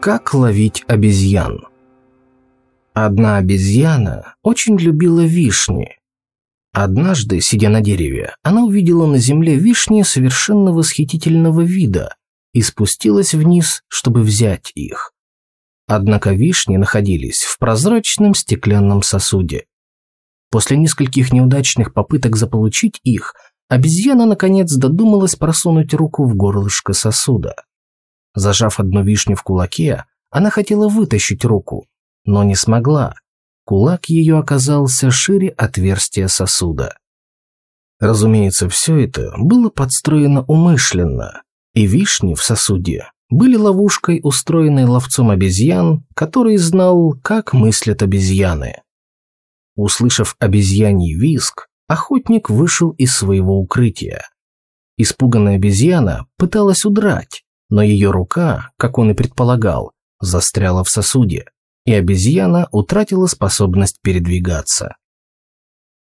Как ловить обезьян? Одна обезьяна очень любила вишни. Однажды, сидя на дереве, она увидела на земле вишни совершенно восхитительного вида и спустилась вниз, чтобы взять их. Однако вишни находились в прозрачном стеклянном сосуде. После нескольких неудачных попыток заполучить их, обезьяна наконец додумалась просунуть руку в горлышко сосуда. Зажав одну вишню в кулаке, она хотела вытащить руку, но не смогла. Кулак ее оказался шире отверстия сосуда. Разумеется, все это было подстроено умышленно, и вишни в сосуде были ловушкой, устроенной ловцом обезьян, который знал, как мыслят обезьяны. Услышав обезьяний визг, охотник вышел из своего укрытия. Испуганная обезьяна пыталась удрать, но ее рука, как он и предполагал, застряла в сосуде, и обезьяна утратила способность передвигаться.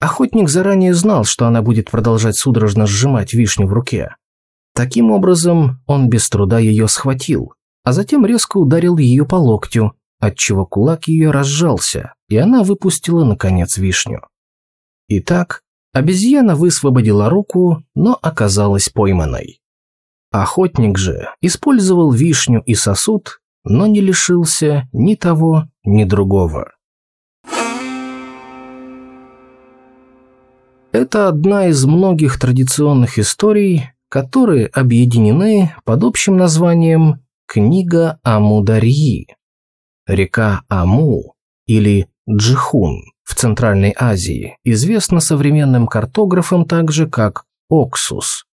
Охотник заранее знал, что она будет продолжать судорожно сжимать вишню в руке. Таким образом, он без труда ее схватил, а затем резко ударил ее по локтю, отчего кулак ее разжался, и она выпустила, наконец, вишню. Итак, обезьяна высвободила руку, но оказалась пойманной. Охотник же использовал вишню и сосуд, но не лишился ни того, ни другого. Это одна из многих традиционных историй, которые объединены под общим названием «Книга Амударьи». Река Аму или Джихун в Центральной Азии известна современным картографам также как Оксус.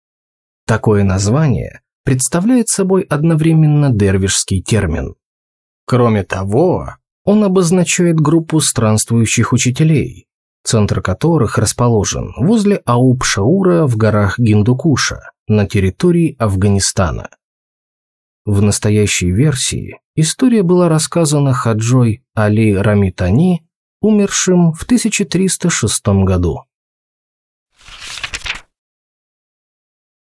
Такое название представляет собой одновременно дервишский термин. Кроме того, он обозначает группу странствующих учителей, центр которых расположен возле Ауб-Шаура в горах Гиндукуша на территории Афганистана. В настоящей версии история была рассказана Хаджой Али Рамитани, умершим в 1306 году.